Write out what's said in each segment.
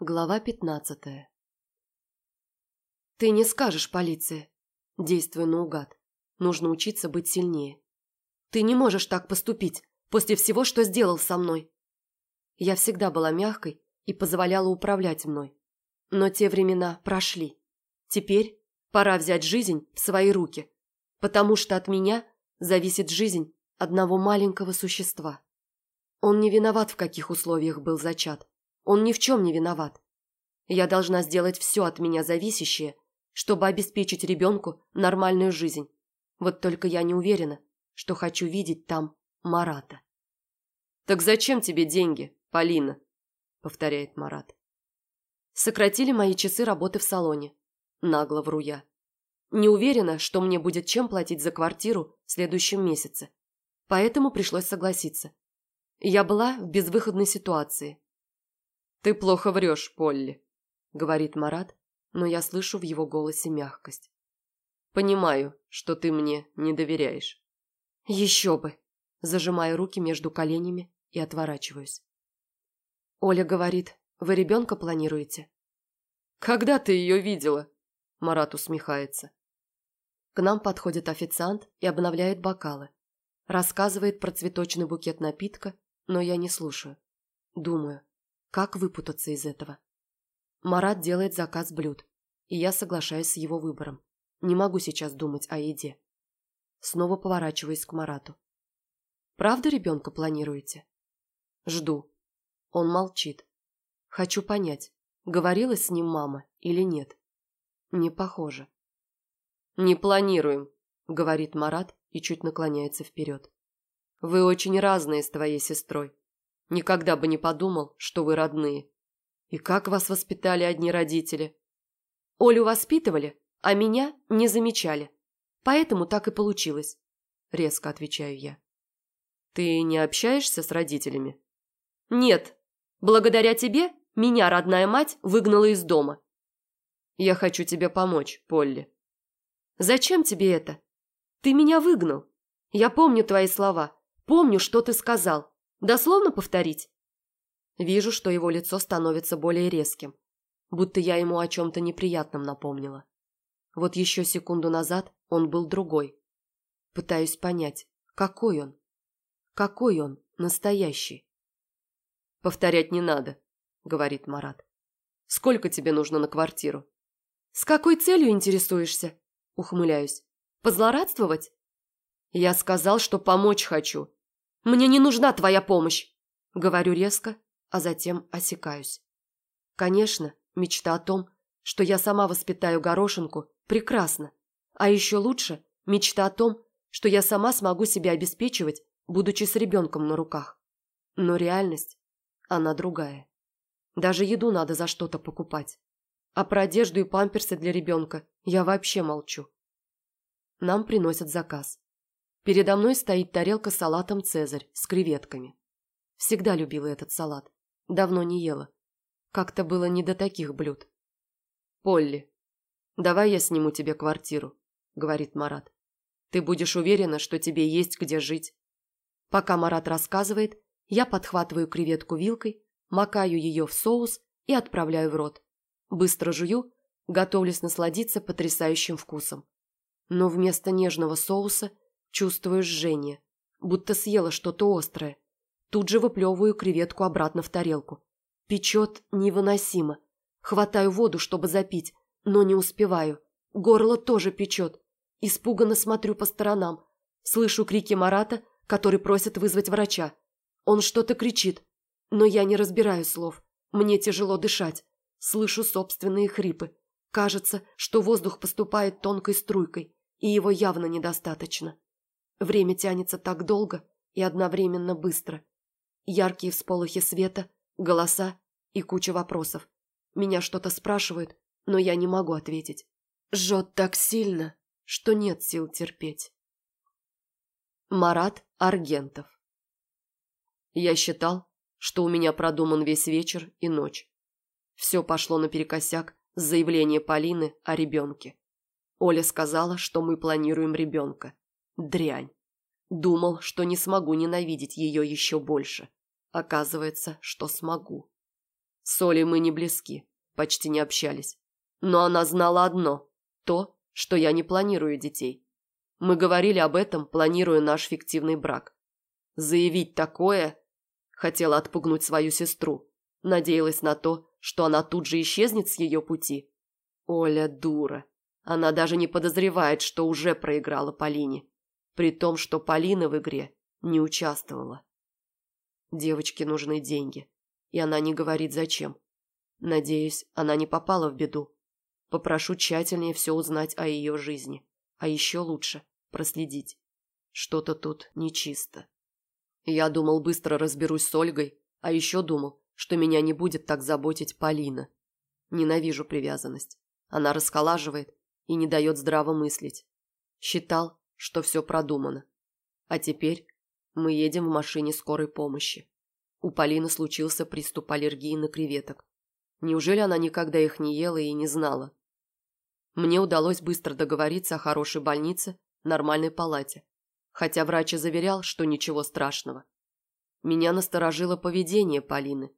Глава пятнадцатая «Ты не скажешь полиции!» Действую наугад. Нужно учиться быть сильнее. «Ты не можешь так поступить, после всего, что сделал со мной!» Я всегда была мягкой и позволяла управлять мной. Но те времена прошли. Теперь пора взять жизнь в свои руки, потому что от меня зависит жизнь одного маленького существа. Он не виноват, в каких условиях был зачат. Он ни в чем не виноват. Я должна сделать все от меня зависящее, чтобы обеспечить ребенку нормальную жизнь. Вот только я не уверена, что хочу видеть там Марата. «Так зачем тебе деньги, Полина?» – повторяет Марат. Сократили мои часы работы в салоне. Нагло вру я. Не уверена, что мне будет чем платить за квартиру в следующем месяце. Поэтому пришлось согласиться. Я была в безвыходной ситуации. «Ты плохо врешь, Полли», — говорит Марат, но я слышу в его голосе мягкость. «Понимаю, что ты мне не доверяешь». «Еще бы!» Зажимаю руки между коленями и отворачиваюсь. Оля говорит, вы ребенка планируете? «Когда ты ее видела?» Марат усмехается. К нам подходит официант и обновляет бокалы. Рассказывает про цветочный букет напитка, но я не слушаю. Думаю, как выпутаться из этого? Марат делает заказ блюд, и я соглашаюсь с его выбором. Не могу сейчас думать о еде. Снова поворачиваюсь к Марату. «Правда ребенка планируете?» Жду. Он молчит. Хочу понять, говорила с ним мама или нет. Не похоже. «Не планируем», — говорит Марат и чуть наклоняется вперед. «Вы очень разные с твоей сестрой. Никогда бы не подумал, что вы родные. И как вас воспитали одни родители? Олю воспитывали, а меня не замечали. Поэтому так и получилось. Резко отвечаю я. Ты не общаешься с родителями? Нет. Благодаря тебе меня родная мать выгнала из дома. Я хочу тебе помочь, Полли. Зачем тебе это? Ты меня выгнал. Я помню твои слова. Помню, что ты сказал. Дословно повторить? Вижу, что его лицо становится более резким, будто я ему о чем-то неприятном напомнила. Вот еще секунду назад он был другой. Пытаюсь понять, какой он? Какой он настоящий? «Повторять не надо», — говорит Марат. «Сколько тебе нужно на квартиру?» «С какой целью интересуешься?» — ухмыляюсь. «Позлорадствовать?» «Я сказал, что помочь хочу», «Мне не нужна твоя помощь!» Говорю резко, а затем осекаюсь. Конечно, мечта о том, что я сама воспитаю горошинку, прекрасна. А еще лучше мечта о том, что я сама смогу себя обеспечивать, будучи с ребенком на руках. Но реальность, она другая. Даже еду надо за что-то покупать. А про одежду и памперсы для ребенка я вообще молчу. Нам приносят заказ. Передо мной стоит тарелка с салатом «Цезарь» с креветками. Всегда любила этот салат. Давно не ела. Как-то было не до таких блюд. «Полли, давай я сниму тебе квартиру», — говорит Марат. «Ты будешь уверена, что тебе есть где жить». Пока Марат рассказывает, я подхватываю креветку вилкой, макаю ее в соус и отправляю в рот. Быстро жую, готовлюсь насладиться потрясающим вкусом. Но вместо нежного соуса – Чувствую жжение, будто съела что-то острое. Тут же выплевываю креветку обратно в тарелку. Печет невыносимо. Хватаю воду, чтобы запить, но не успеваю. Горло тоже печет. Испуганно смотрю по сторонам. Слышу крики Марата, который просит вызвать врача. Он что-то кричит, но я не разбираю слов. Мне тяжело дышать. Слышу собственные хрипы. Кажется, что воздух поступает тонкой струйкой, и его явно недостаточно. Время тянется так долго и одновременно быстро. Яркие всполохи света, голоса и куча вопросов. Меня что-то спрашивают, но я не могу ответить. Жжет так сильно, что нет сил терпеть. Марат Аргентов Я считал, что у меня продуман весь вечер и ночь. Все пошло наперекосяк с заявления Полины о ребенке. Оля сказала, что мы планируем ребенка. Дрянь. Думал, что не смогу ненавидеть ее еще больше. Оказывается, что смогу. С Олей мы не близки, почти не общались. Но она знала одно – то, что я не планирую детей. Мы говорили об этом, планируя наш фиктивный брак. Заявить такое – хотела отпугнуть свою сестру. Надеялась на то, что она тут же исчезнет с ее пути. Оля дура. Она даже не подозревает, что уже проиграла Полине. При том, что Полина в игре не участвовала. Девочке нужны деньги. И она не говорит зачем. Надеюсь, она не попала в беду. Попрошу тщательнее все узнать о ее жизни. А еще лучше проследить. Что-то тут нечисто. Я думал, быстро разберусь с Ольгой, а еще думал, что меня не будет так заботить Полина. Ненавижу привязанность. Она расколаживает и не дает здраво мыслить. Считал, что все продумано. А теперь мы едем в машине скорой помощи. У Полины случился приступ аллергии на креветок. Неужели она никогда их не ела и не знала? Мне удалось быстро договориться о хорошей больнице, нормальной палате. Хотя врач и заверял, что ничего страшного. Меня насторожило поведение Полины.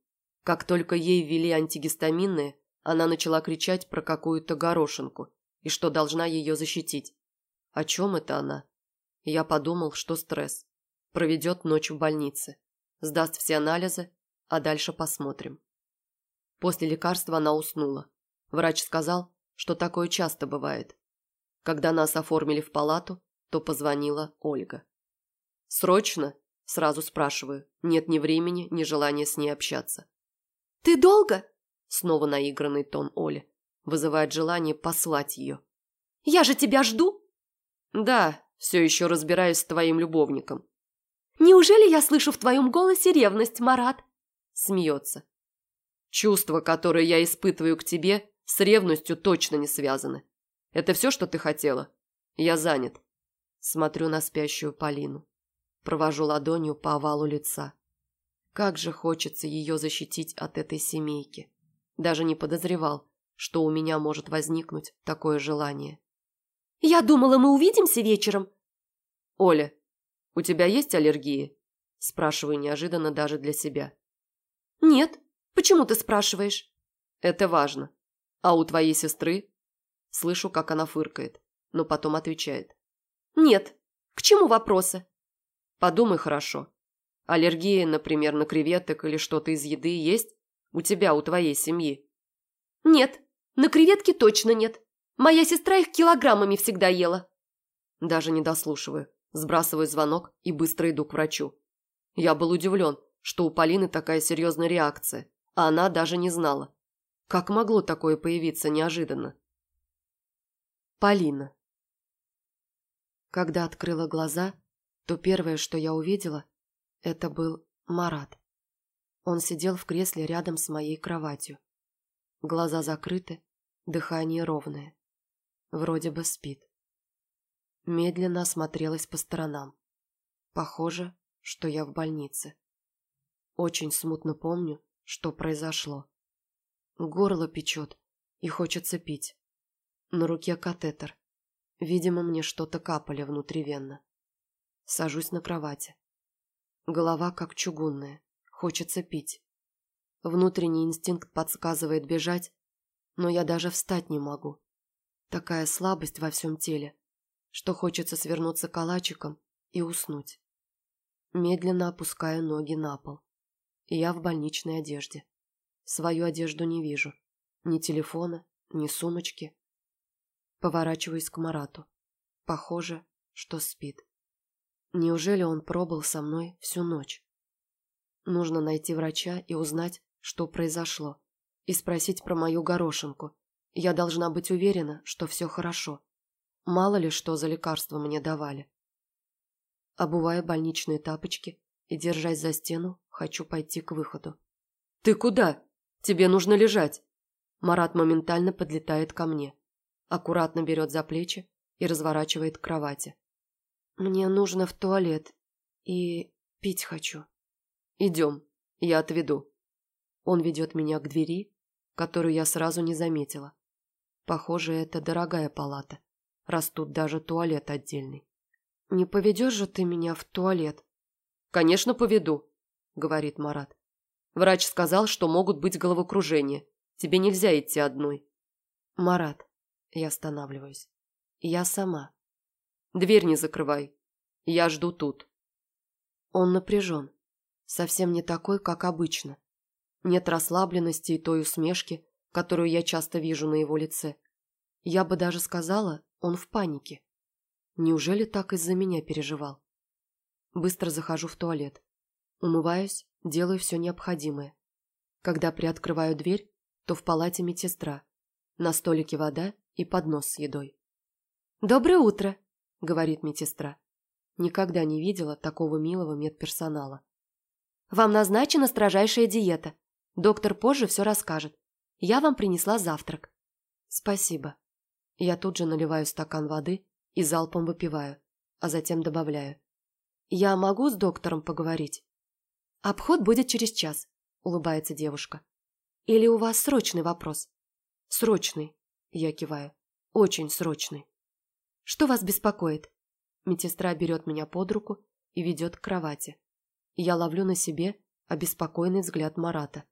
Как только ей ввели антигистаминные, она начала кричать про какую-то горошинку и что должна ее защитить. О чем это она? Я подумал, что стресс. Проведет ночь в больнице. Сдаст все анализы, а дальше посмотрим. После лекарства она уснула. Врач сказал, что такое часто бывает. Когда нас оформили в палату, то позвонила Ольга. «Срочно?» – сразу спрашиваю. Нет ни времени, ни желания с ней общаться. «Ты долго?» – снова наигранный тон Оли. Вызывает желание послать ее. «Я же тебя жду!» «Да, все еще разбираюсь с твоим любовником». «Неужели я слышу в твоем голосе ревность, Марат?» Смеется. «Чувства, которые я испытываю к тебе, с ревностью точно не связаны. Это все, что ты хотела? Я занят». Смотрю на спящую Полину. Провожу ладонью по овалу лица. Как же хочется ее защитить от этой семейки. Даже не подозревал, что у меня может возникнуть такое желание. «Я думала, мы увидимся вечером». «Оля, у тебя есть аллергии?» Спрашиваю неожиданно даже для себя. «Нет. Почему ты спрашиваешь?» «Это важно. А у твоей сестры?» Слышу, как она фыркает, но потом отвечает. «Нет. К чему вопросы?» «Подумай хорошо. Аллергия, например, на креветок или что-то из еды есть? У тебя, у твоей семьи?» «Нет. На креветки точно нет. Моя сестра их килограммами всегда ела». Даже не дослушиваю. Сбрасываю звонок и быстро иду к врачу. Я был удивлен, что у Полины такая серьезная реакция, а она даже не знала. Как могло такое появиться неожиданно? Полина. Когда открыла глаза, то первое, что я увидела, это был Марат. Он сидел в кресле рядом с моей кроватью. Глаза закрыты, дыхание ровное. Вроде бы спит. Медленно осмотрелась по сторонам. Похоже, что я в больнице. Очень смутно помню, что произошло. Горло печет и хочется пить. На руке катетер. Видимо, мне что-то капали внутривенно. Сажусь на кровати. Голова как чугунная. Хочется пить. Внутренний инстинкт подсказывает бежать, но я даже встать не могу. Такая слабость во всем теле, что хочется свернуться калачиком и уснуть. Медленно опускаю ноги на пол. Я в больничной одежде. Свою одежду не вижу. Ни телефона, ни сумочки. Поворачиваюсь к Марату. Похоже, что спит. Неужели он пробыл со мной всю ночь? Нужно найти врача и узнать, что произошло, и спросить про мою горошинку. Я должна быть уверена, что все хорошо. Мало ли, что за лекарства мне давали. Обувая больничные тапочки и, держась за стену, хочу пойти к выходу. «Ты куда? Тебе нужно лежать!» Марат моментально подлетает ко мне аккуратно берет за плечи и разворачивает к кровати. «Мне нужно в туалет и пить хочу». «Идем, я отведу». Он ведет меня к двери, которую я сразу не заметила. Похоже, это дорогая палата, раз тут даже туалет отдельный. «Не поведешь же ты меня в туалет?» «Конечно, поведу», — говорит Марат. Врач сказал, что могут быть головокружения. Тебе нельзя идти одной. Марат, я останавливаюсь. Я сама. Дверь не закрывай. Я жду тут. Он напряжен. Совсем не такой, как обычно. Нет расслабленности и той усмешки, которую я часто вижу на его лице. Я бы даже сказала, он в панике. Неужели так из-за меня переживал? Быстро захожу в туалет. Умываюсь, делаю все необходимое. Когда приоткрываю дверь, то в палате медсестра. На столике вода и поднос с едой. «Доброе утро!» – говорит медсестра. Никогда не видела такого милого медперсонала. «Вам назначена строжайшая диета. Доктор позже все расскажет. Я вам принесла завтрак». «Спасибо». Я тут же наливаю стакан воды и залпом выпиваю, а затем добавляю. «Я могу с доктором поговорить?» «Обход будет через час», – улыбается девушка. «Или у вас срочный вопрос?» «Срочный», – я киваю. «Очень срочный». «Что вас беспокоит?» Медсестра берет меня под руку и ведет к кровати. Я ловлю на себе обеспокоенный взгляд Марата.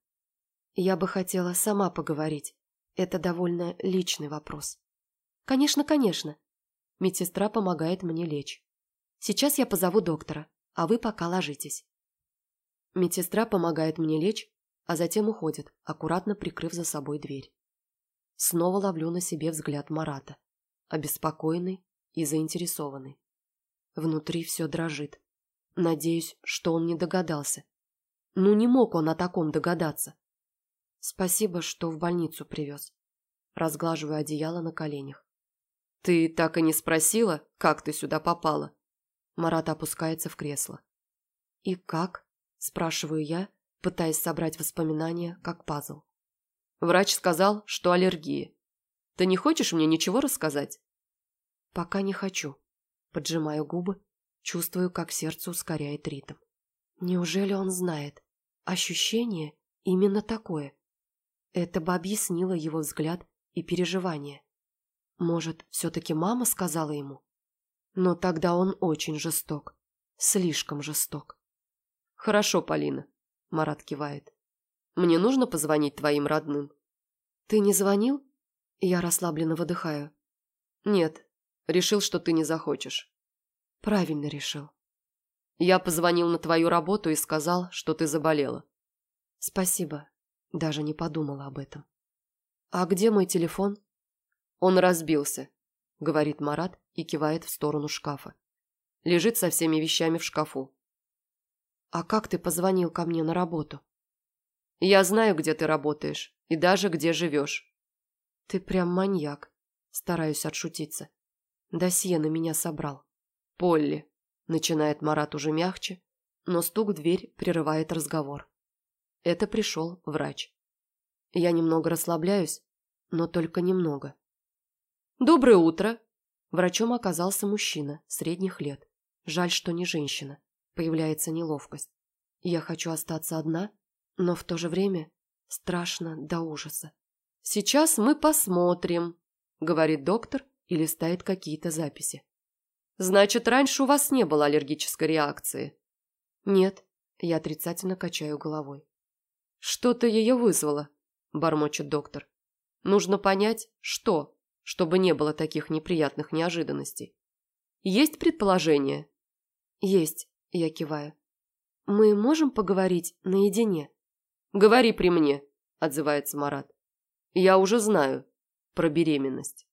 Я бы хотела сама поговорить. Это довольно личный вопрос. Конечно, конечно. Медсестра помогает мне лечь. Сейчас я позову доктора, а вы пока ложитесь. Медсестра помогает мне лечь, а затем уходит, аккуратно прикрыв за собой дверь. Снова ловлю на себе взгляд Марата, обеспокоенный и заинтересованный. Внутри все дрожит. Надеюсь, что он не догадался. Ну не мог он о таком догадаться. Спасибо, что в больницу привез. Разглаживаю одеяло на коленях. Ты так и не спросила, как ты сюда попала? Марат опускается в кресло. И как? Спрашиваю я, пытаясь собрать воспоминания, как пазл. Врач сказал, что аллергия. Ты не хочешь мне ничего рассказать? Пока не хочу. Поджимаю губы, чувствую, как сердце ускоряет ритм. Неужели он знает? Ощущение именно такое. Это бы объяснило его взгляд и переживания. Может, все-таки мама сказала ему? Но тогда он очень жесток. Слишком жесток. Хорошо, Полина, Марат кивает. Мне нужно позвонить твоим родным. Ты не звонил? Я расслабленно выдыхаю. Нет, решил, что ты не захочешь. Правильно решил. Я позвонил на твою работу и сказал, что ты заболела. Спасибо. Даже не подумала об этом. А где мой телефон? Он разбился, говорит Марат и кивает в сторону шкафа. Лежит со всеми вещами в шкафу. А как ты позвонил ко мне на работу? Я знаю, где ты работаешь и даже где живешь. Ты прям маньяк. Стараюсь отшутиться. Досье на меня собрал. Полли, начинает Марат уже мягче, но стук в дверь прерывает разговор. Это пришел врач. Я немного расслабляюсь, но только немного. «Доброе утро!» Врачом оказался мужчина, средних лет. Жаль, что не женщина. Появляется неловкость. Я хочу остаться одна, но в то же время страшно до ужаса. «Сейчас мы посмотрим», — говорит доктор и листает какие-то записи. «Значит, раньше у вас не было аллергической реакции?» «Нет», — я отрицательно качаю головой. «Что-то ее вызвало», – бормочет доктор. «Нужно понять, что, чтобы не было таких неприятных неожиданностей. Есть предположение?» «Есть», – я киваю. «Мы можем поговорить наедине?» «Говори при мне», – отзывается Марат. «Я уже знаю про беременность».